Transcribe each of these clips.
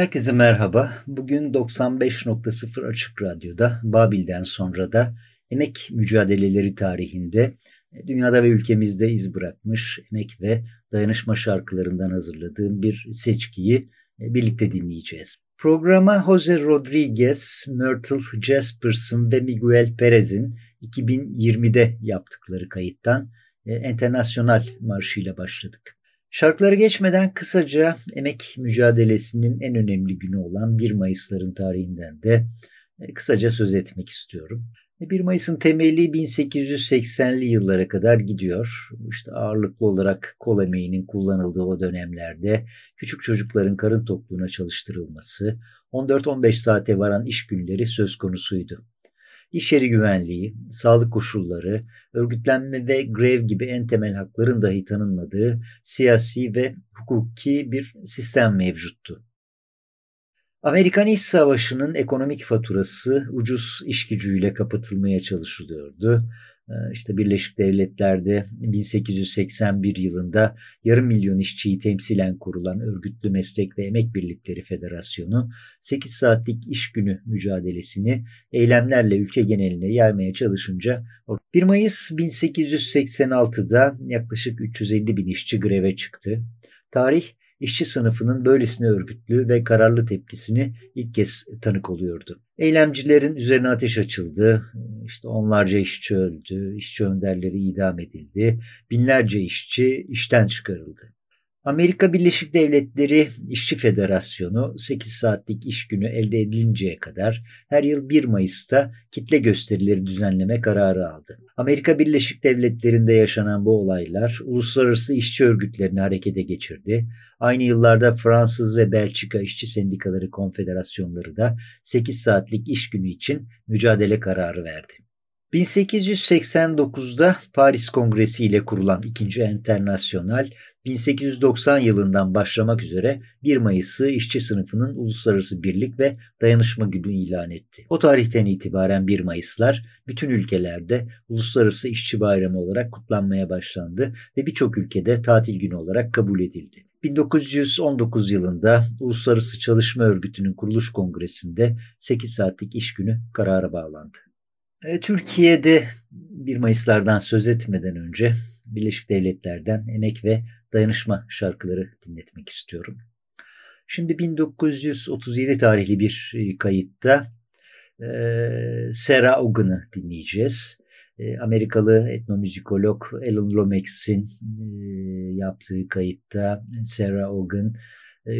Herkese merhaba. Bugün 95.0 Açık Radyo'da Babil'den sonra da emek mücadeleleri tarihinde e, dünyada ve ülkemizde iz bırakmış emek ve dayanışma şarkılarından hazırladığım bir seçkiyi e, birlikte dinleyeceğiz. Programa Jose Rodriguez, Myrtle Jasperson ve Miguel Perez'in 2020'de yaptıkları kayıttan e, Enternasyonal Marşı ile başladık. Şarkıları geçmeden kısaca emek mücadelesinin en önemli günü olan 1 Mayıs'ların tarihinden de e, kısaca söz etmek istiyorum. 1 Mayıs'ın temeli 1880'li yıllara kadar gidiyor. İşte ağırlıklı olarak kol emeğinin kullanıldığı o dönemlerde küçük çocukların karın tokluğuna çalıştırılması, 14-15 saate varan iş günleri söz konusuydu. İş yeri güvenliği, sağlık koşulları, örgütlenme ve grev gibi en temel hakların dahi tanınmadığı siyasi ve hukuki bir sistem mevcuttu. Amerikan İş Savaşı'nın ekonomik faturası ucuz iş gücüyle kapatılmaya çalışılıyordu. Ee, işte Birleşik Devletler'de 1881 yılında yarım milyon işçiyi temsilen kurulan Örgütlü Meslek ve Emek Birlikleri Federasyonu 8 saatlik iş günü mücadelesini eylemlerle ülke geneline yaymaya çalışınca 1 Mayıs 1886'da yaklaşık 350 bin işçi greve çıktı. Tarih işçi sınıfının böylesine örgütlü ve kararlı tepkisini ilk kez tanık oluyordu. Eylemcilerin üzerine ateş açıldı, işte onlarca işçi öldü, işçi önderleri idam edildi, binlerce işçi işten çıkarıldı. Amerika Birleşik Devletleri İşçi Federasyonu 8 saatlik iş günü elde edilinceye kadar her yıl 1 Mayıs'ta kitle gösterileri düzenleme kararı aldı. Amerika Birleşik Devletleri'nde yaşanan bu olaylar uluslararası işçi örgütlerini harekete geçirdi. Aynı yıllarda Fransız ve Belçika İşçi Sendikaları Konfederasyonları da 8 saatlik iş günü için mücadele kararı verdi. 1889'da Paris Kongresi ile kurulan ikinci Enternasyonal 1890 yılından başlamak üzere 1 Mayıs'ı işçi sınıfının uluslararası birlik ve dayanışma günü ilan etti. O tarihten itibaren 1 Mayıs'lar bütün ülkelerde uluslararası işçi bayramı olarak kutlanmaya başlandı ve birçok ülkede tatil günü olarak kabul edildi. 1919 yılında Uluslararası Çalışma Örgütü'nün kuruluş kongresinde 8 saatlik iş günü karara bağlandı. E, Türkiye'de 1 Mayıs'lardan söz etmeden önce Birleşik Devletler'den emek ve dayanışma şarkıları dinletmek istiyorum. Şimdi 1937 tarihli bir e, kayıtta e, Sarah Ogan'ı dinleyeceğiz. E, Amerikalı etnomüzikolog Alan Lomax'in yaptığı kayıtta Sarah Ogan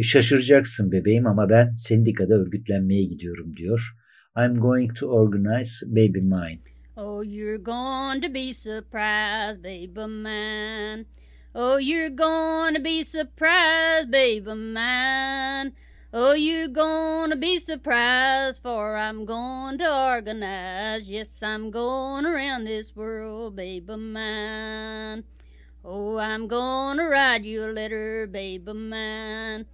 şaşıracaksın bebeğim ama ben sendikada örgütlenmeye gidiyorum diyor. I'm going to organize Baby Mine. Oh, you're going to be surprised, baby mine. Oh, you're going to be surprised, baby mine. Oh, you're going to be surprised, for I'm going to organize. Yes, I'm going around this world, baby mine. Oh, I'm gonna write you a letter, baby mine.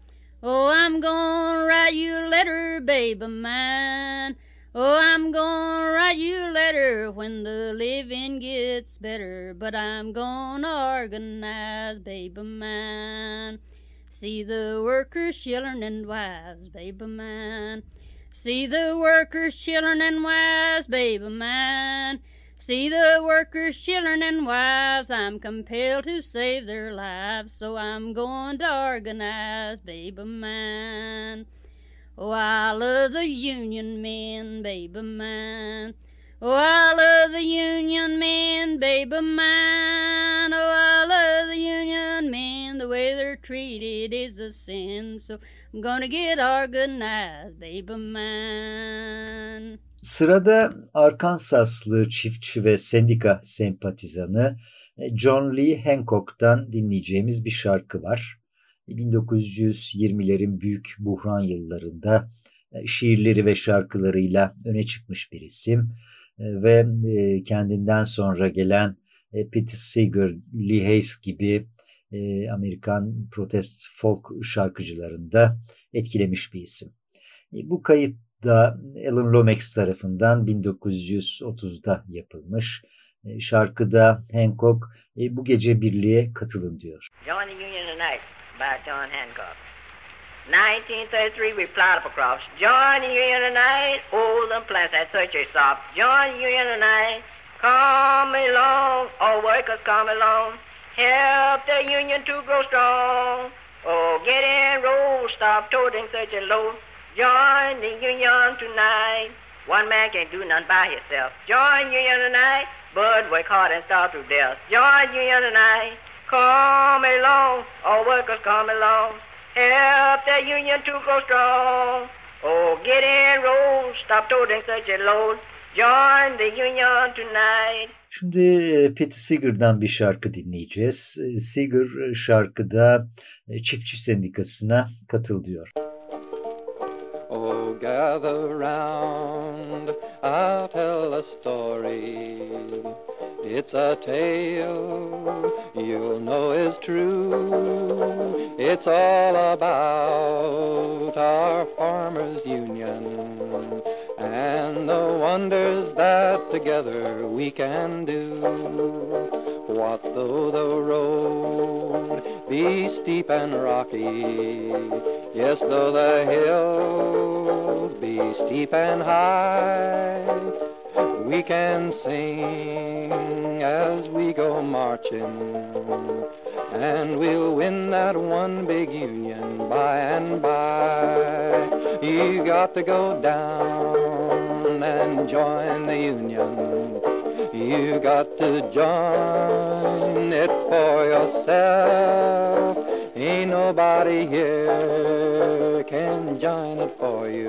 Oh, I'm gonna write you a letter, baby mine. Oh, I'm gonna write you a letter when the living gets better, but I'm gonna organize, baby mine. See the workers, children, and wives, baby mine. See the workers, children, and wives, baby mine. See the workers, children, and wives, I'm compelled to save their lives, so I'm going to organize, baby mine. Oh, I love the Union men, baby mine. Oh, I love the Union men, baby mine. Oh, I love the Union men. The way they're treated is a sin, so I'm gonna get organized, baby mine. Sırada Arkansaslı çiftçi ve sendika sempatizanı e, John Lee Hancock'tan dinleyeceğimiz bir şarkı var. 1920'lerin büyük buhran yıllarında e, şiirleri ve şarkılarıyla öne çıkmış bir isim e, ve e, kendinden sonra gelen Pete Seeger, Lee Hayes gibi Amerikan protest folk şarkıcılarında etkilemiş bir isim. Bu kayıt da Alan Lomax tarafından 1930'da yapılmış. Şarkıda Hancock bu gece birliğe katılın diyor. Join the union tonight. By John Hancock. 1933, we plowed up across. Join the union tonight. Oh, the plants at such a stop. Join the union tonight. Come along, all workers come along. Help the union to grow strong. Oh, get in, roll, stop toting such a load. Join the union tonight. One man can't do nothing by himself. Join union tonight, but work hard and starve to death. Join union tonight. Come along. all workers come along. Help the union to grow strong. Oh, get in, roll, stop toting such a load. Join the union tonight. Şimdi e, Pete Seeger'dan bir şarkı dinleyeceğiz. E, Seeger e, şarkıda çiftçi sendikasına katıl diyor. Oh, gather round, I'll tell a story. It's a tale you'll know is true. It's all about our farmers' union and the wonders that together we can do. What though the road be steep and rocky, yes, though the hills be steep and high, we can sing as we go marching, and we'll win that one big union by and by. You got to go down and join the union. You got to join it for yourself. Ain't nobody here can join it for you.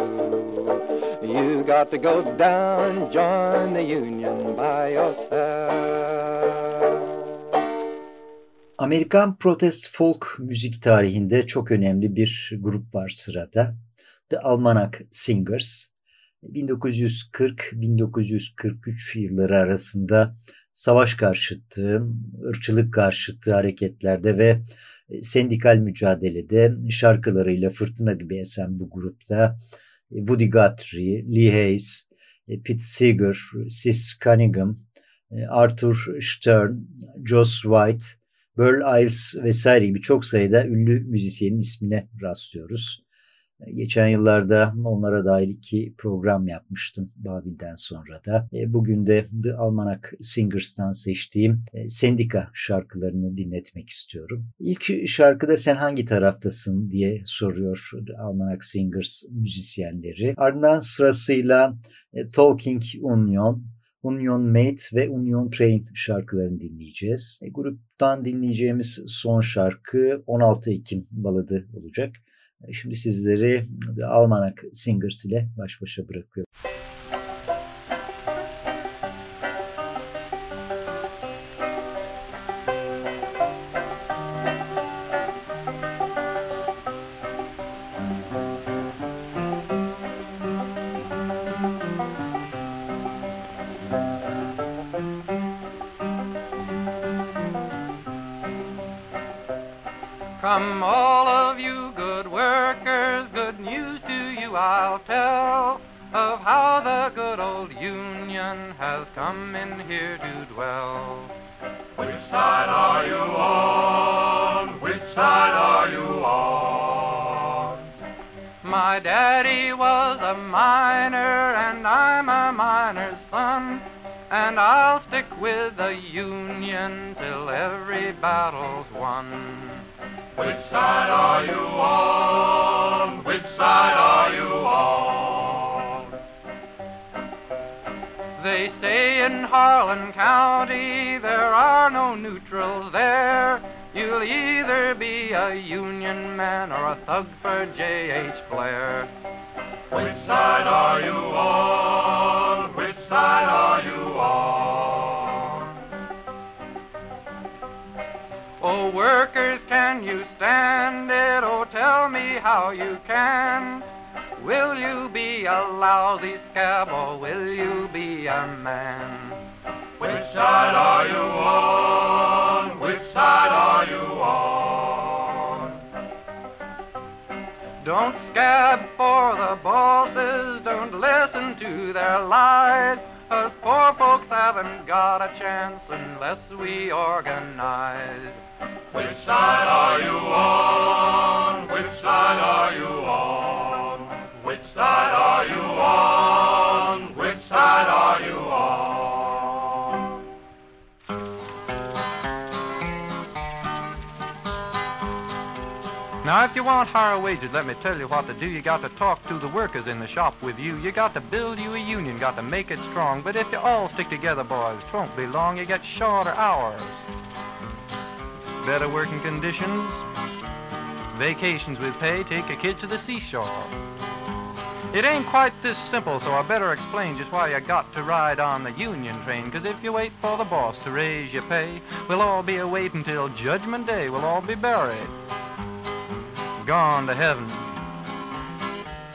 You got to go down, join the union by yourself. Amerikan protest folk müzik tarihinde çok önemli bir grup var sırada. The Almanac Singers. 1940-1943 yılları arasında savaş karşıtı, ırkçılık karşıtı hareketlerde ve sendikal mücadelede şarkılarıyla fırtına gibi esen bu grupta Woody Guthrie, Lee Hayes, Pete Seeger, Sis Cunningham, Arthur Stern, Joss White, Burl Ives vesaire gibi çok sayıda ünlü müzisyenin ismine rastlıyoruz. Geçen yıllarda onlara dair iki program yapmıştım Babil'den sonra da. E, bugün de The Almanac Singers'tan seçtiğim e, Sendika şarkılarını dinletmek istiyorum. İlk şarkıda sen hangi taraftasın diye soruyor The Almanac Singers müzisyenleri. Ardından sırasıyla e, Talking Union, Union Mate ve Union Train şarkılarını dinleyeceğiz. Gruptan dinleyeceğimiz son şarkı 16 Ekim baladı olacak. Şimdi sizleri The Almanac Singers ile baş başa bırakıyorum. Harlan County there are no neutrals there. You'll either be a Union man or a thug for J.H. Blair. Which side are you on? Which side are you on? Oh, workers, can you stand it? Oh, tell me how you can. Will you be a lousy scab or will you be a man? Which side are you on? Which side are you on? Don't scab for the bosses, don't listen to their lies. Us poor folks haven't got a chance unless we organize. Which side are you on? Which side are you on? Which side are you on? If you want higher wages, let me tell you what to do. You got to talk to the workers in the shop with you. You got to build you a union, got to make it strong. But if you all stick together, boys, 'twon't be long. You get shorter hours. better working conditions, vacations with pay, take your kids to the seashore. It ain't quite this simple, so I better explain just why you got to ride on the union train. Cause if you wait for the boss to raise your pay, we'll all be a waiting till Judgment Day. We'll all be buried. Gone to heaven.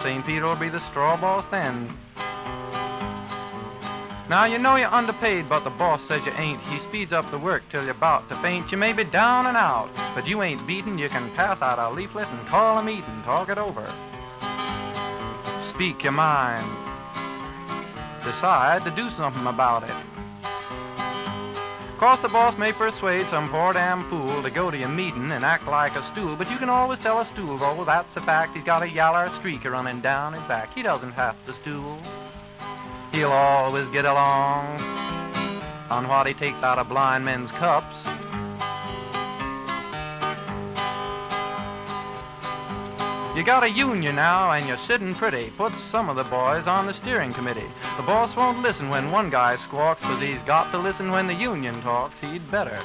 St. Peter will be the straw boss then. Now you know you're underpaid, but the boss says you ain't. He speeds up the work till you're about to faint. You may be down and out, but you ain't beaten. You can pass out a leaflet and call a meeting, talk it over. Speak your mind. Decide to do something about it. Course the boss may persuade some poor damn fool to go to your meeting and act like a stool, but you can always tell a stool, oh, that's a fact. He's got a yaller streak running down his back. He doesn't have to stool. He'll always get along on what he takes out of blind men's cups. You got a union now and you're sitting pretty. Put some of the boys on the steering committee. The boss won't listen when one guy squawks, but he's got to listen when the union talks. He'd better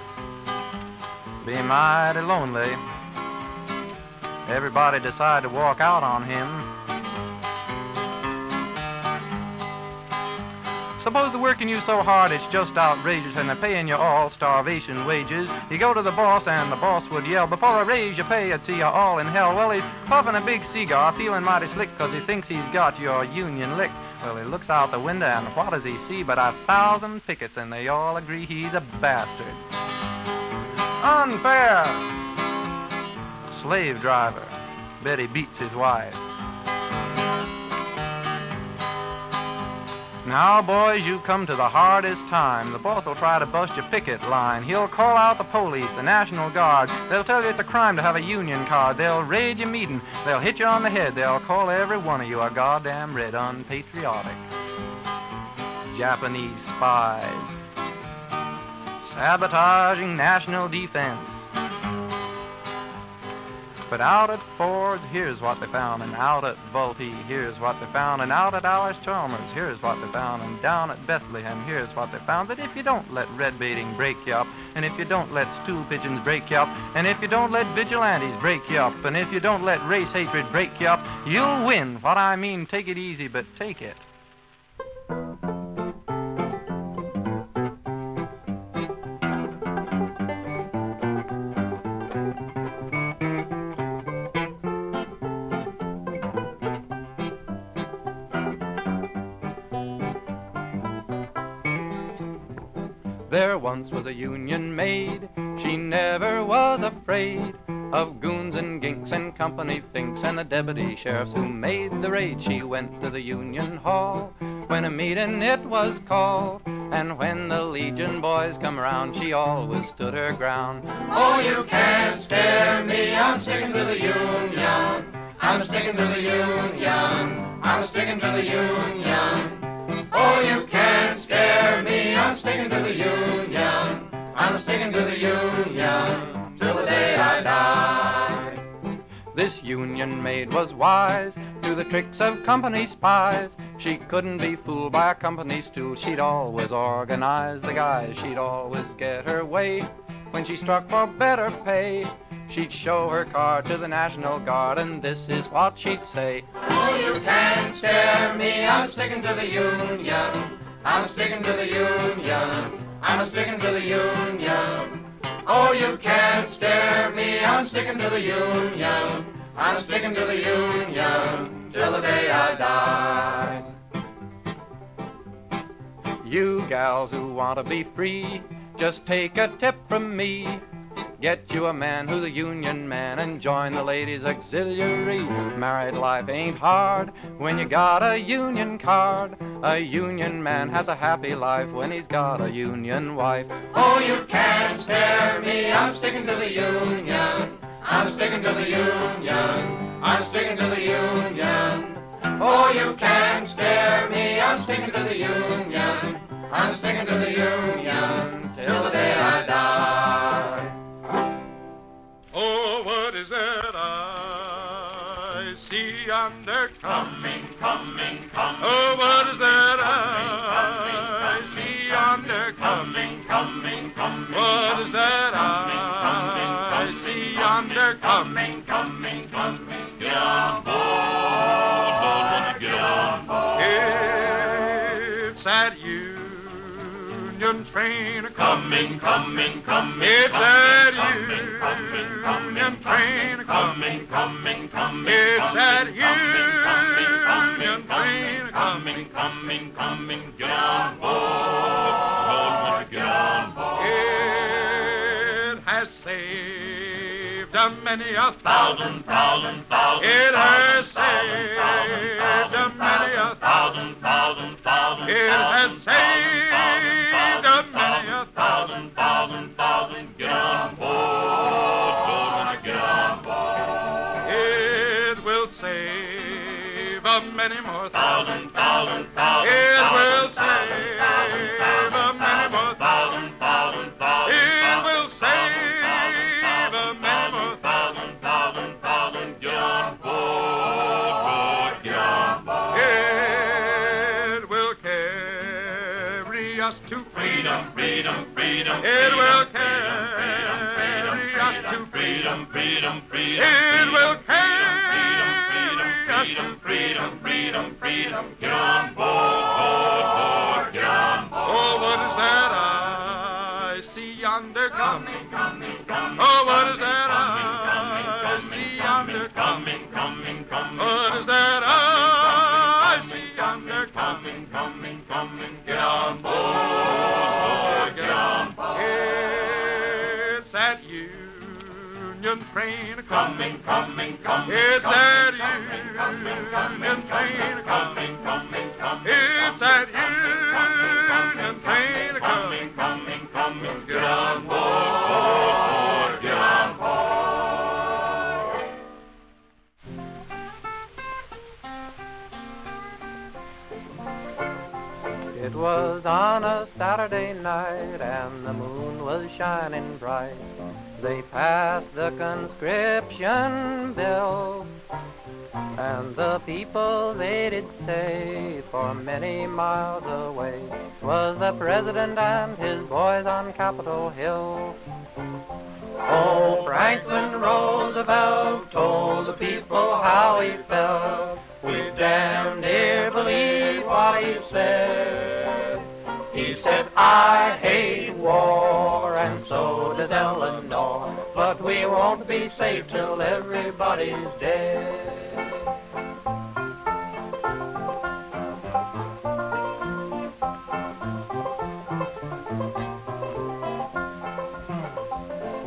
be mighty lonely. Everybody decide to walk out on him. Suppose they're working you so hard it's just outrageous and they're paying you all starvation wages. You go to the boss and the boss would yell, before I raise your pay, I'd see you all in hell. Well, he's puffing a big cigar, feeling mighty slick because he thinks he's got your union licked. Well, he looks out the window and what does he see but a thousand pickets and they all agree he's a bastard. Unfair! Slave driver. Betty beats his wife. Now, boys, you've come to the hardest time. The boss will try to bust your picket line. He'll call out the police, the National Guard. They'll tell you it's a crime to have a union card. They'll raid your meeting. They'll hit you on the head. They'll call every one of you a goddamn red unpatriotic. Japanese spies. Sabotaging national defense. But out at Ford's, here's what they found, and out at Vultee, here's what they found, and out at Alice Chalmers, here's what they found, and down at Bethlehem, here's what they found. That if you don't let red baiting break you up, and if you don't let stool pigeons break you up, and if you don't let vigilantes break you up, and if you don't let race hatred break you up, you'll win. What I mean, take it easy, but take it. Once was a union maid, she never was afraid of goons and ginks and company finks and the deputy sheriffs who made the raid. She went to the union hall when a meeting it was called, and when the legion boys come around, she always stood her ground. Oh, you can't scare me, I'm sticking to the union. I'm sticking to the union. I'm sticking to the union. Oh, you can't scare me, I'm sticking to the union. I'm sticking to the union till the day I die. This union maid was wise to the tricks of company spies. She couldn't be fooled by a company stool. She'd always organize the guys. She'd always get her way when she struck for better pay. She'd show her card to the National Guard, and this is what she'd say. Oh, you can't scare me, I'm sticking to the union. I'm sticking to the union. I'm sticking to the union. Oh, you can't scare me, I'm sticking to the union. I'm sticking to the union till the day I die. You gals who want to be free, just take a tip from me. Get you a man who's a union man and join the ladies' auxiliary. Married life ain't hard when you got a union card. A union man has a happy life when he's got a union wife. Oh, you can't scare me, I'm sticking to the union. I'm sticking to the union. I'm sticking to the union. Oh, you can't scare me, I'm sticking to the union. I'm sticking to the union till the day I die. Oh, what is that I see yonder coming, coming, coming? Oh, what is that I see yonder coming, coming, coming? What is that I see yonder coming, coming, coming. Get on board, Lord, get on board. It's that Union train coming, coming, coming. It's that Union train a coming, coming, coming. It's that Union train a coming, coming, coming. Get on board, get on board. It has saved a many a thousand, thousand, thousand. It has saved a many a thousand, thousand, thousand. It has saved a many more thousand, thousand, thousand. It will save a many more thousand, thousand, thousand. It will save a many more thousand, thousand, thousand. Board, get. It will carry us to freedom, freedom, freedom. It will carry us to freedom, freedom, freedom. Coming, coming, coming? Oh, what is that I see yonder coming, coming, coming? What is that I see yonder coming, coming, coming? Get on board, get on board. It's that Union train coming, coming, coming. It's that Union shining bright. They passed the conscription bill and the people they did say for many miles away was the president and his boys on Capitol Hill. Oh, Franklin Roosevelt told the people how he felt. We damn near believe what he said. He said, I hate war, we won't be safe till everybody's dead.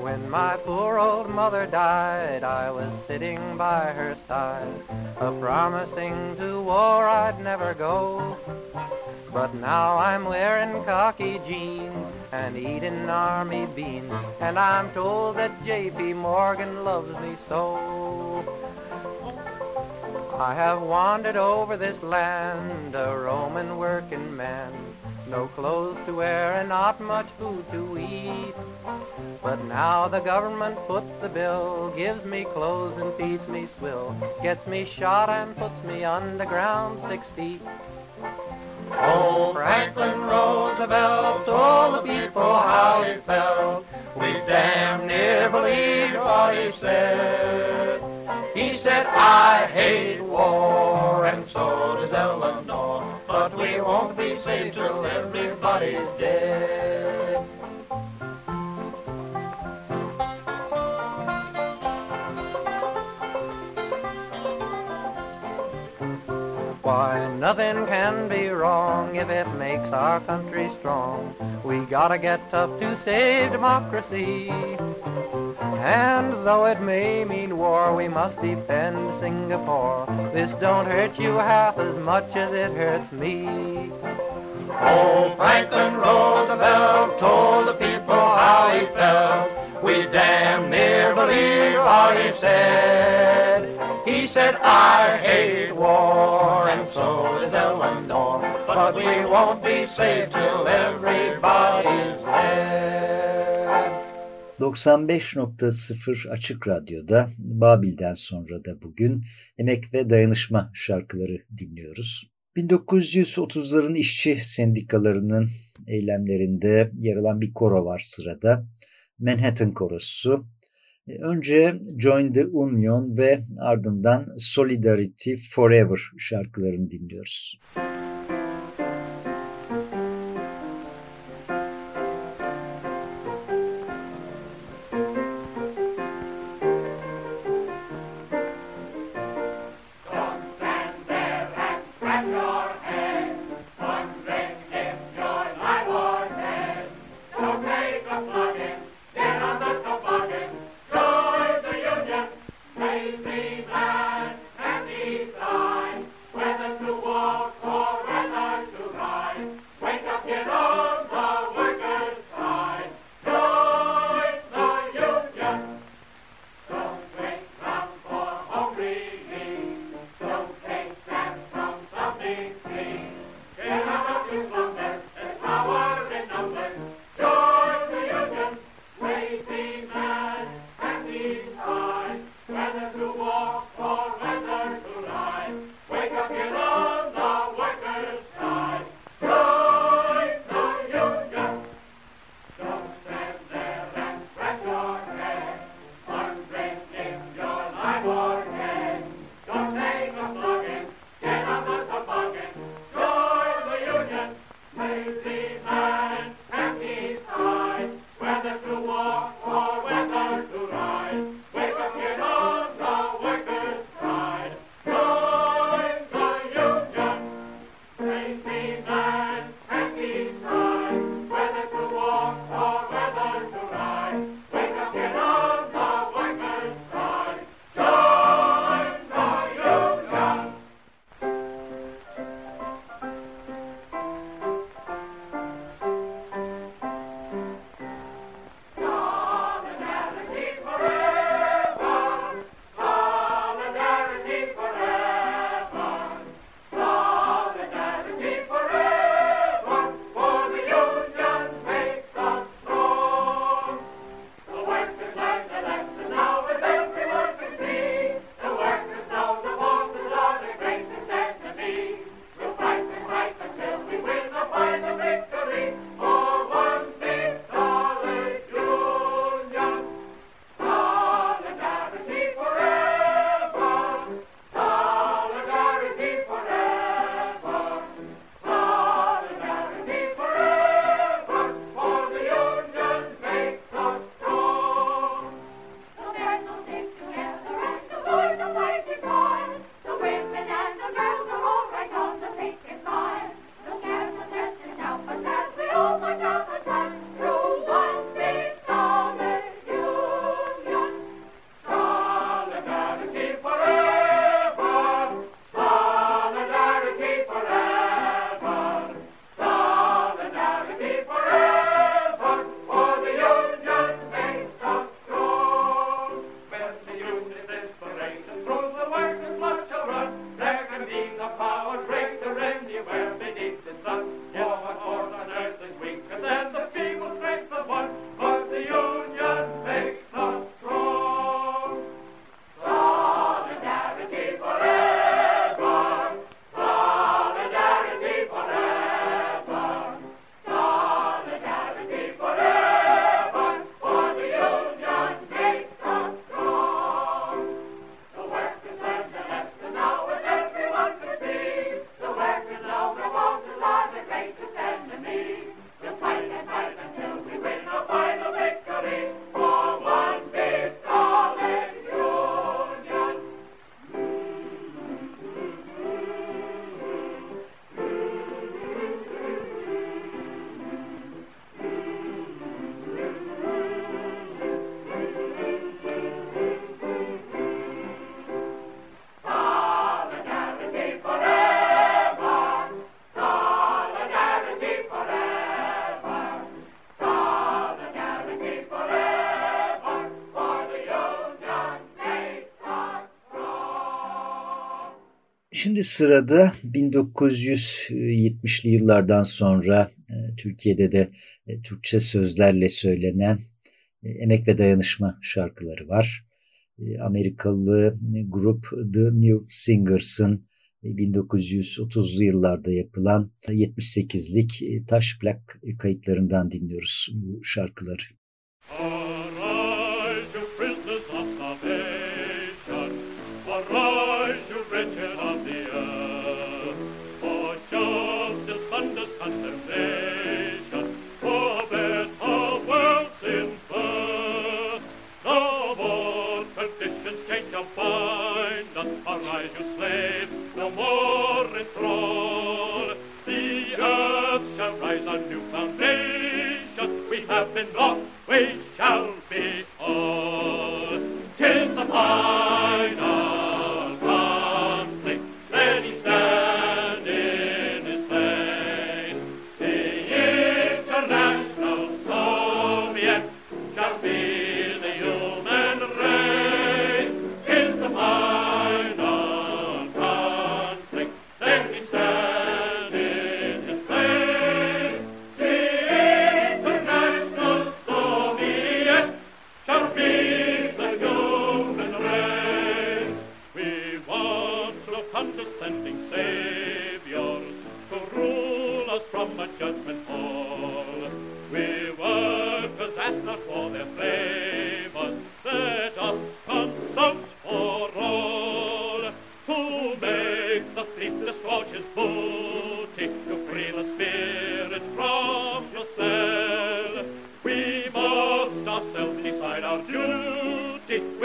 When my poor old mother died, I was sitting by her side, a promising to war I'd never go. But now I'm wearing khaki jeans and eating army beans, and I'm told that J.P. Morgan loves me so. I have wandered over this land, a Roman working man, no clothes to wear and not much food to eat. But now the government puts the bill, gives me clothes and feeds me swill, gets me shot and puts me underground six feet. Oh, Franklin Roosevelt told the people how he felt. We damn near believed what he said. He said, I hate war, and so does Eleanor, but we won't be safe till everybody's dead. Why, nothing can be wrong if it makes our country strong. We gotta get tough to save democracy. And though it may mean war, we must defend Singapore. This don't hurt you half as much as it hurts me. Oh, Franklin Roosevelt told the people how he felt. We damn near believe what he said. He said, I hate war, But we won't be safe till everybody's dead. 95.0 Açık Radyo'da Babil'den sonra da bugün Emek ve Dayanışma şarkıları dinliyoruz. 1930'ların işçi sendikalarının eylemlerinde yer alan bir koro var sırada. Manhattan Korosu. Önce Join the Union ve ardından Solidarity Forever şarkılarını dinliyoruz. Müzik Şimdi sırada 1970'li yıllardan sonra e, Türkiye'de de e, Türkçe sözlerle söylenen e, emek ve dayanışma şarkıları var. Amerikalı grup The New Singers'ın 1930'lu yıllarda yapılan 78'lik taş plak kayıtlarından dinliyoruz bu şarkıları. Seven block, we shall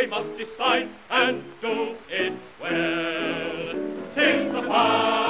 we must decide and do it well. Tis the power.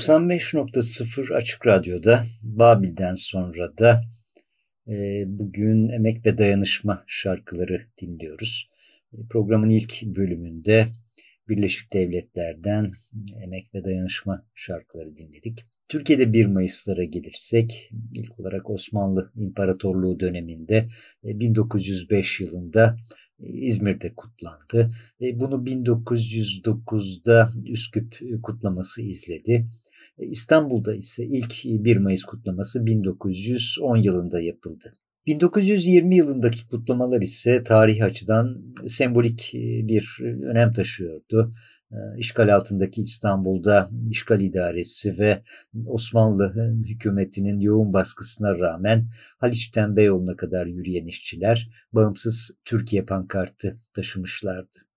95.0 Açık Radyo'da Babil'den sonra da e, bugün Emek ve Dayanışma şarkıları dinliyoruz. E, programın ilk bölümünde Birleşik Devletler'den Emek ve Dayanışma şarkıları dinledik. Türkiye'de 1 Mayıs'lara gelirsek ilk olarak Osmanlı İmparatorluğu döneminde e, 1905 yılında e, İzmir'de kutlandı. E, Bunu 1909'da Üsküp kutlaması izledi. E, İstanbul'da ise ilk 1 Mayıs kutlaması 1910 yılında yapıldı. 1920 yılındaki kutlamalar ise tarihi açıdan sembolik e, bir önem taşıyordu. E, İşgal altındaki İstanbul'da işgal idaresi ve Osmanlı hükümetinin yoğun baskısına rağmen Haliç'ten Beyoğlu'na kadar yürüyen işçiler bağımsız Türkiye pankartı taşımışlardı.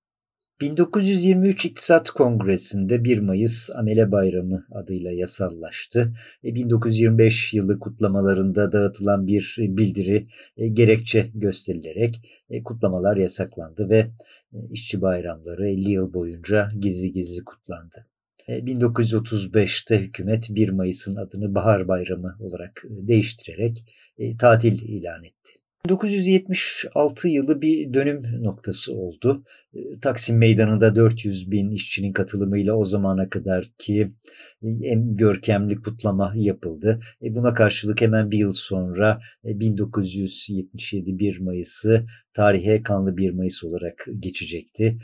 1923 İktisat Kongresi'nde 1 Mayıs Amele Bayramı adıyla yasallaştı. 1925 yılı kutlamalarında dağıtılan bir bildiri e, gerekçe gösterilerek e, kutlamalar yasaklandı ve e, işçi bayramları 50 yıl boyunca gizli gizli kutlandı. 1935'te hükümet 1 Mayıs'ın adını Bahar Bayramı olarak değiştirerek tatil ilan etti. 1976 yılı bir dönüm noktası oldu. Taksim Meydanı'nda 400 bin işçinin katılımıyla o zamana kadar ki en görkemli kutlama yapıldı. Buna karşılık hemen bir yıl sonra 1977 1 Mayıs'ı tarihe kanlı 1 Mayıs olarak geçecekti.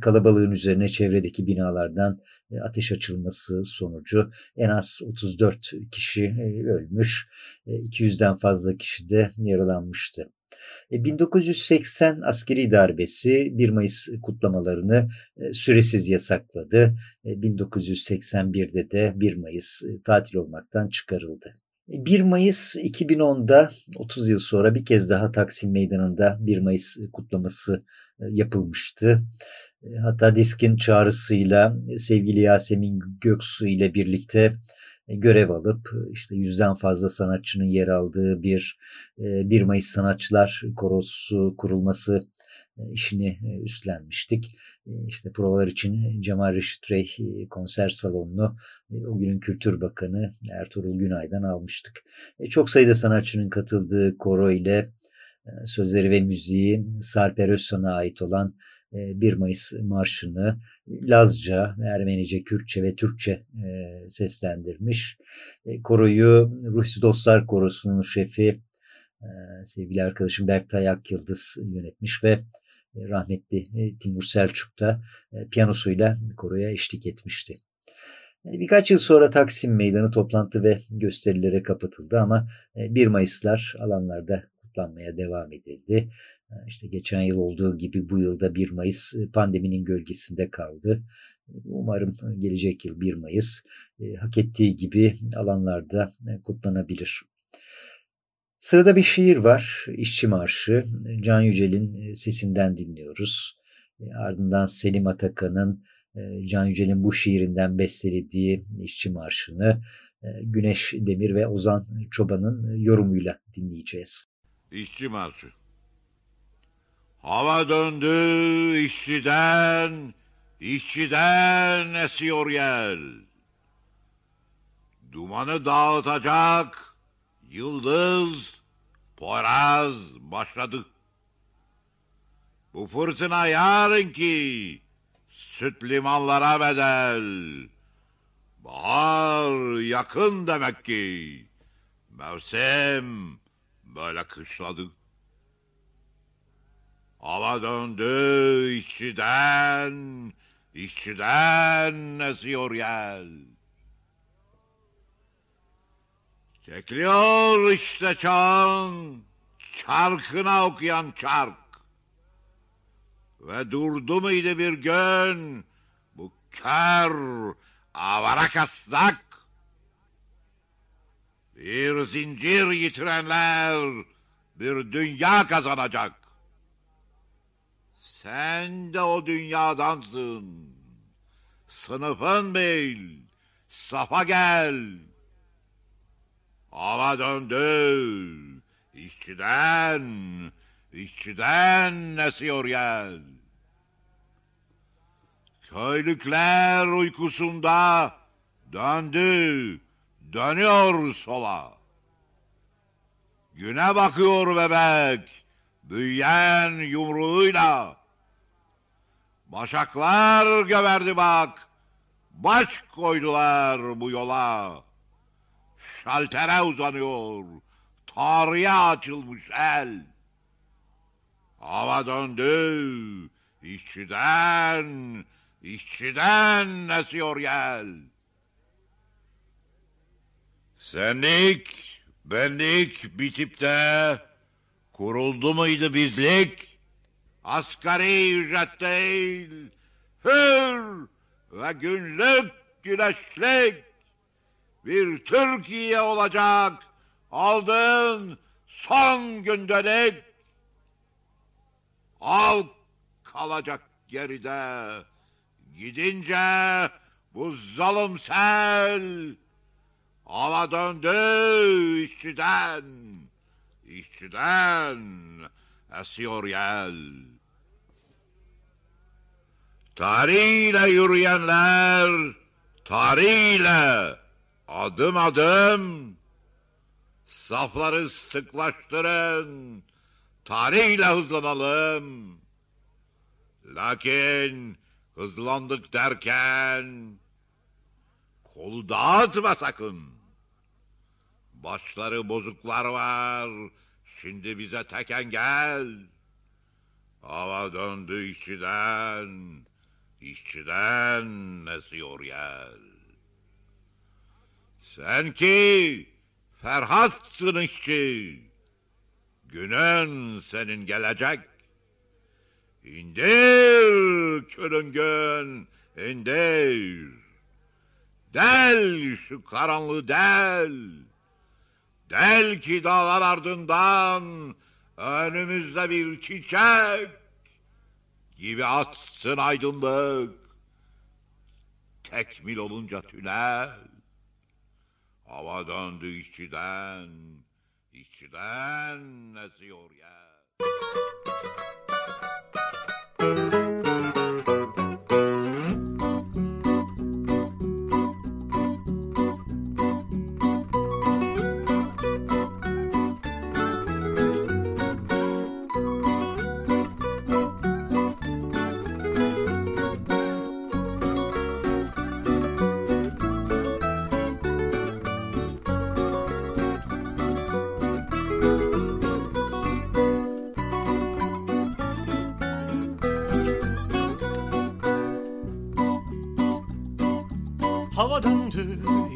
Kalabalığın üzerine çevredeki binalardan ateş açılması sonucu en az 34 kişi ölmüş, 200'den fazla kişi de yaralanmıştı. 1980 askeri darbesi 1 Mayıs kutlamalarını süresiz yasakladı. 1981'de de 1 Mayıs tatil olmaktan çıkarıldı. 1 Mayıs 2010'da 30 yıl sonra bir kez daha Taksim Meydanı'nda 1 Mayıs kutlaması yapılmıştı. Hatta Disk'in çağrısıyla sevgili Yasemin Göksu ile birlikte görev alıp işte yüzden fazla sanatçının yer aldığı bir 1 Mayıs Sanatçılar Korosu kurulması işini üstlenmiştik. İşte provalar için Cemal Reşit Rey konser salonunu o günün Kültür Bakanı Ertuğrul Günay'dan almıştık. Çok sayıda sanatçının katıldığı koro ile sözleri ve müziği Sarper Özsan'a ait olan 1 Mayıs Marşı'nı Lazca, Ermenice, Kürtçe ve Türkçe seslendirmiş. Koroyu Ruhsi Dostlar Korosu'nun şefi sevgili arkadaşım Berktay Akyıldız yönetmiş ve rahmetli Timur Selçuk da piyanosuyla koroya eşlik etmişti. Birkaç yıl sonra Taksim Meydanı toplantı ve gösterilere kapatıldı ama 1 Mayıslar alanlarda kutlanmaya devam edildi. İşte geçen yıl olduğu gibi bu yılda 1 Mayıs pandeminin gölgesinde kaldı. Umarım gelecek yıl 1 Mayıs hak ettiği gibi alanlarda kutlanabilir. Sırada bir şiir var. İşçi Marşı. Can Yücel'in sesinden dinliyoruz. Ardından Selim Atakan'ın Can Yücel'in bu şiirinden bestelediği İşçi Marşı'nı Güneş Demir ve Ozan Çoban'ın yorumuyla dinleyeceğiz. İşçi Marşı Hava döndü işçiden, işçiden esiyor yel. Dumanı dağıtacak yıldız, poraz başladı. Bu fırtına yarınki süt limanlara bedel. Bahar yakın demek ki. Mevsim böyle kışladı. Hava döndü işçiden, işçiden esiyor yel. Çekiliyor işte çağın, çarkına okuyan çark. Ve durdu muydu bir gün bu kör avara kasnak? Bir zincir yitirenler bir dünya kazanacak. Sen de o dünyadansın. Sınıfın bil, safa gel. Hava döndü, işçiden, işçiden esiyor yel. Köylükler uykusunda döndü, dönüyor sola. Güne bakıyor bebek, büyüyen yumruğuyla. Başaklar geberdi bak, baş koydular bu yola. Şaltere uzanıyor, tarihe açılmış el. Hava döndü, işçiden, işçiden esiyor yel. Senlik, benlik bitip de kuruldu muydu bizlik? Asgari ücret değil, hür ve günlük güneşlik bir Türkiye olacak. Aldın son gündelik. Al kalacak geride. Gidince bu zalim sel hava döndü işçiden. İşçiden esiyor yel. Tarihle yürüyenler tarihle adım adım safları sıklaştırın. Tarihle hızlanalım. Lakin hızlandık derken kolu dağıtma sakın. Başları bozuklar var. Şimdi bize tek engel. Hava döndü işçiden. İşçiden esiyor yel. Sen ki Ferhatsın işçi. Günün senin gelecek. İndir külüngün, indir. Del şu karanlığı del. Del ki dağlar ardından önümüzde bir çiçek gibi açsın aydınlık. Tekmil olunca tünel. Hava döndü işçiden, işçiden esiyor ya.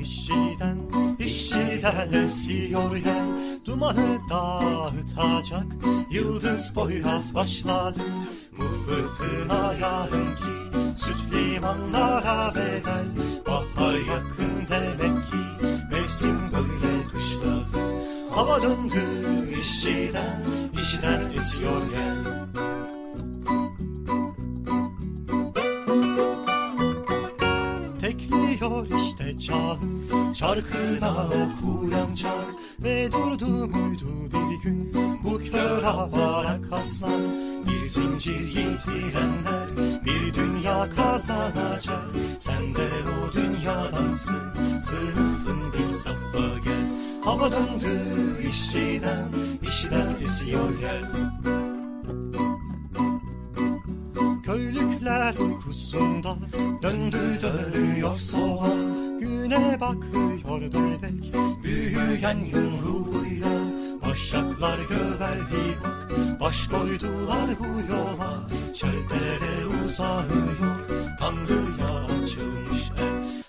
İşçiden, işçiden esiyor yel Dumanı dağıtacak, yıldız boyraz başladı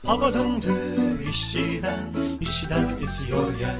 Hava döndü işçiden işçiden esiyor yel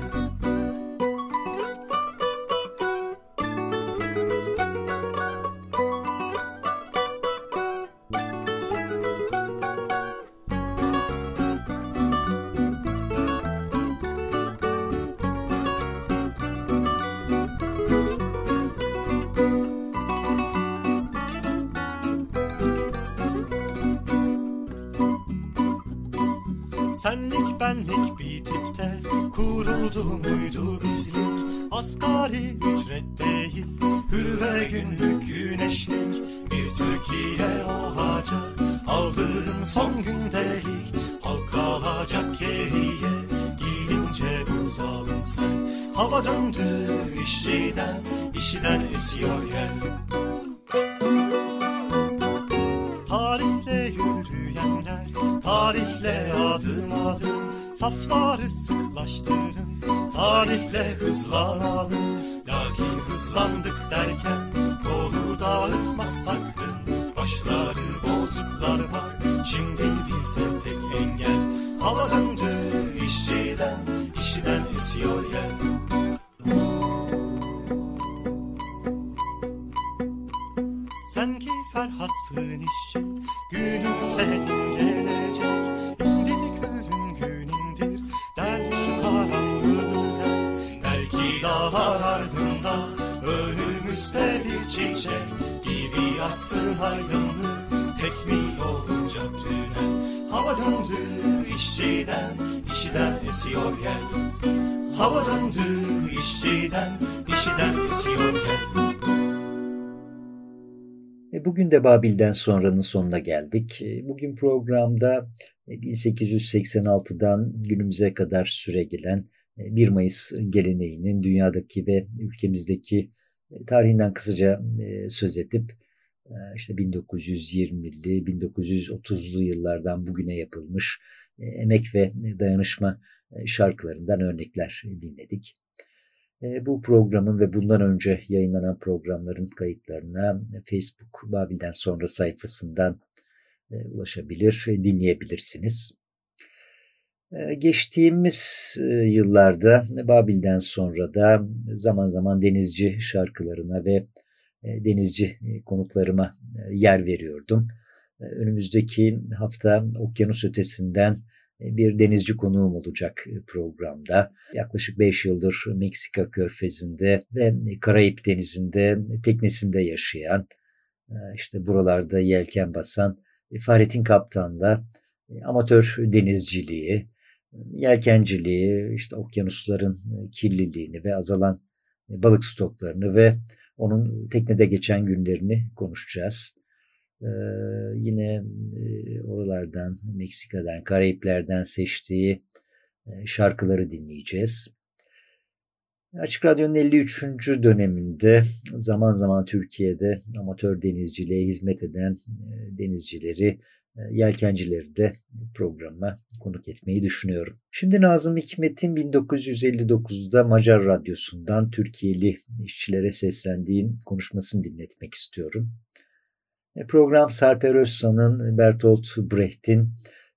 döndü işçiden işçiden esiyor yel Hava döndü işçiden işçiden esiyor yel E, Bugün de Babil'den sonranın sonuna geldik. E, Bugün programda 1886'dan günümüze kadar süregelen 1 Mayıs geleneğinin dünyadaki ve ülkemizdeki e, tarihinden kısaca söz edip işte 1920'li, 1930'lu yıllardan bugüne yapılmış emek ve dayanışma şarkılarından örnekler dinledik. Bu programın ve bundan önce yayınlanan programların kayıtlarına Facebook Babil'den sonra sayfasından ulaşabilir, dinleyebilirsiniz. Geçtiğimiz yıllarda Babil'den sonra da zaman zaman denizci şarkılarına ve denizci konuklarıma yer veriyordum. Önümüzdeki hafta okyanus ötesinden bir denizci konuğum olacak programda. Yaklaşık 5 yıldır Meksika körfezinde ve Karayip denizinde teknesinde yaşayan, işte buralarda yelken basan Fahrettin Kaptan'la amatör denizciliği, yelkenciliği, işte okyanusların kirliliğini ve azalan balık stoklarını ve onun teknede geçen günlerini konuşacağız. Ee, yine e, oralardan, Meksika'dan, Karayipler'den seçtiği e, şarkıları dinleyeceğiz. Açık Radyo'nun 53. döneminde zaman zaman Türkiye'de amatör denizciliğe hizmet eden e, denizcileri, yelkencileri de programa konuk etmeyi düşünüyorum. Şimdi Nazım Hikmet'in 1959'da Macar Radyosu'ndan Türkiye'li işçilere seslendiğim konuşmasını dinletmek istiyorum. E, program Sarper Özsan'ın Bertolt Brecht'in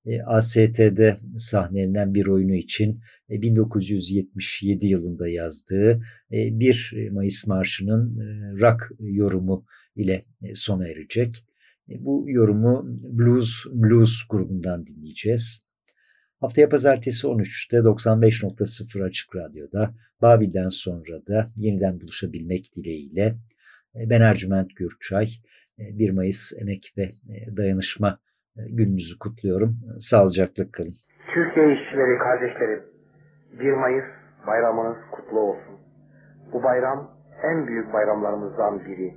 e, AST'de sahnelenen bir oyunu için 1977 e, yılında yazdığı 1 Mayıs Marşı'nın rock yorumu ile sona erecek. Bu yorumu Blues Blues grubundan dinleyeceğiz. Haftaya pazartesi 13'te 95.0 Açık Radyo'da Babil'den sonra da yeniden buluşabilmek dileğiyle ben Ercüment Gürçay. 1 Mayıs Emek ve e, Dayanışma e, gününüzü kutluyorum. Sağlıcakla kalın. Türkiye işçileri, kardeşlerim, 1 Mayıs bayramınız kutlu olsun. Bu bayram en büyük bayramlarımızdan biri.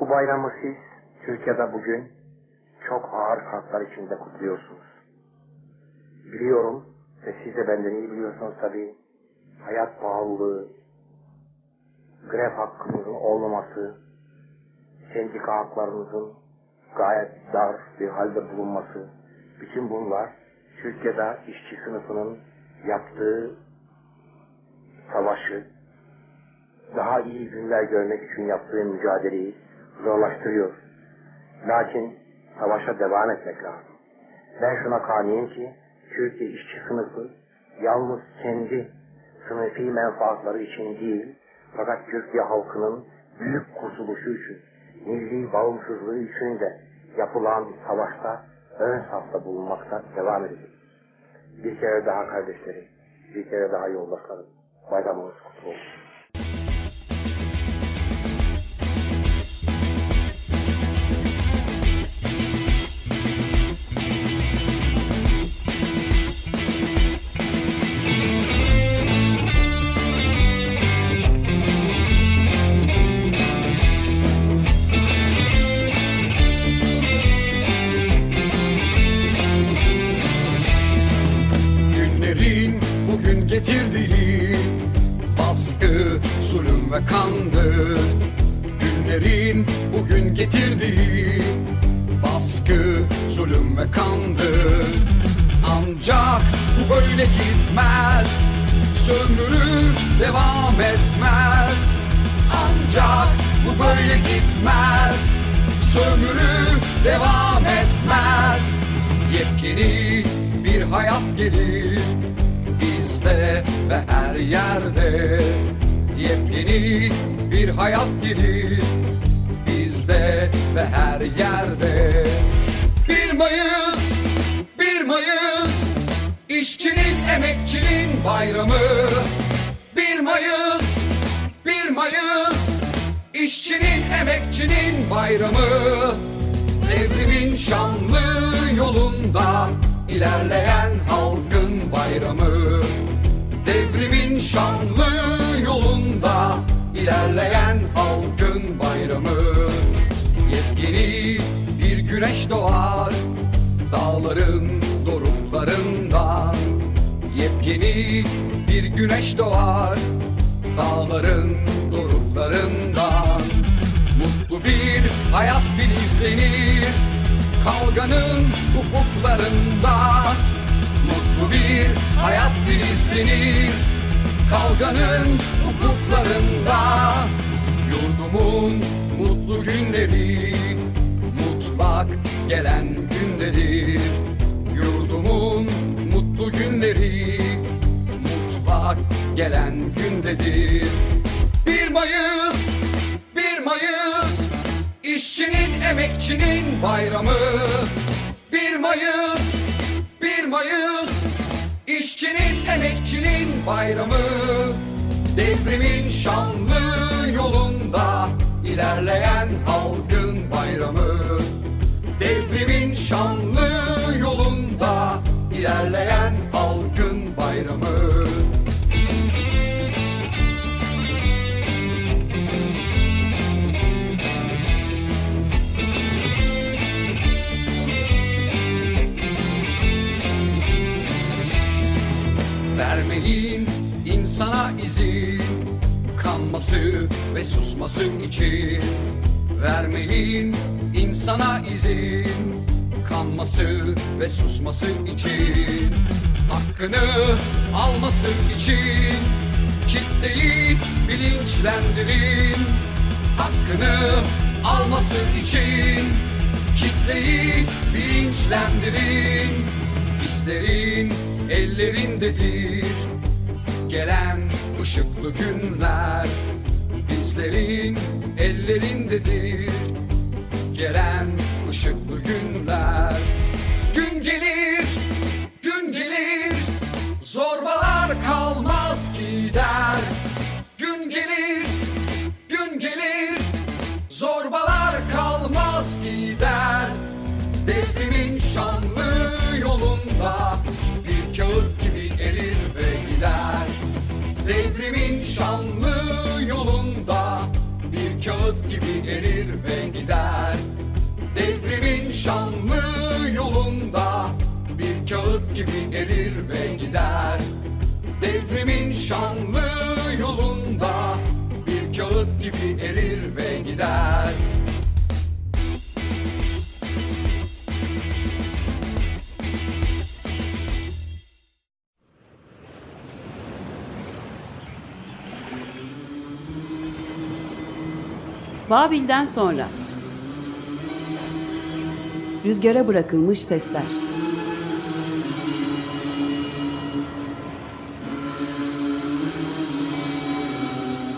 Bu bayramı siz Türkiye'de bugün çok ağır şartlar içinde kutluyorsunuz. Biliyorum ve siz de benden iyi biliyorsunuz tabii. Hayat pahalılığı, grev hakkımızın olmaması, sendika haklarımızın gayet dar bir halde bulunması, bütün bunlar Türkiye'de işçi sınıfının yaptığı savaşı, daha iyi günler görmek için yaptığı mücadeleyi zorlaştırıyor. Lakin savaşa devam etmek lazım. Ben şuna kaniyim ki Türkiye işçi sınıfı yalnız kendi sınıfi menfaatları için değil, fakat Türkiye halkının büyük kurtuluşu için milli bağımsızlığı için de yapılan savaşta ön safta bulunmakta devam edecek. Bir kere daha kardeşlerim, bir kere daha yoldaşlarım, bayramınız kutlu olsun. Gelir Bizde ve her yerde. Yepyeni bir hayat gelir Bizde ve her yerde. Bir Mayıs, bir Mayıs İşçinin, emekçinin bayramı. Bir Mayıs, bir Mayıs İşçinin, emekçinin bayramı. Devrimin şanlı yolunda ilerleyen halkın bayramı. Devrimin şanlı yolunda ilerleyen halkın bayramı. Yepyeni bir güneş doğar dağların doruklarından. Yepyeni bir güneş doğar dağların doruklarından. Mutlu bir hayat filizlenir kavganın ufuklarında Mutlu bir hayat filizlenir kavganın ufuklarında Yurdumun mutlu günleri mutlak gelen gündedir. Yurdumun mutlu günleri mutlak gelen gündedir. Bir Mayıs, bir Mayıs İşçinin, emekçinin bayramı. Bir Mayıs, bir Mayıs. İşçinin, emekçinin bayramı. Devrimin şanlı yolunda ilerleyen halkın bayramı. Devrimin şanlı yolunda ilerleyen Kanması ve susması için Vermeyin insana izin. Kanması ve susması için Hakkını alması için Kitleyi bilinçlendirin. Hakkını alması için Kitleyi bilinçlendirin. Bizlerin ellerindedir Gelen ışıklı günler Bizlerin ellerindedir. Gelen ışıklı günler. Gün gelir, gün gelir. Zorbalar kalmaz gider. Gün gelir, gün gelir. Zorbalar kalmaz gider. Devrimin şanlı yolunda Bir kağıt gibi erir ve gider. Devrimin şanlı gibi erir ve gider. Devrimin şanlı yolunda Bir kağıt gibi erir ve gider. Babil'den sonra Rüzgara bırakılmış sesler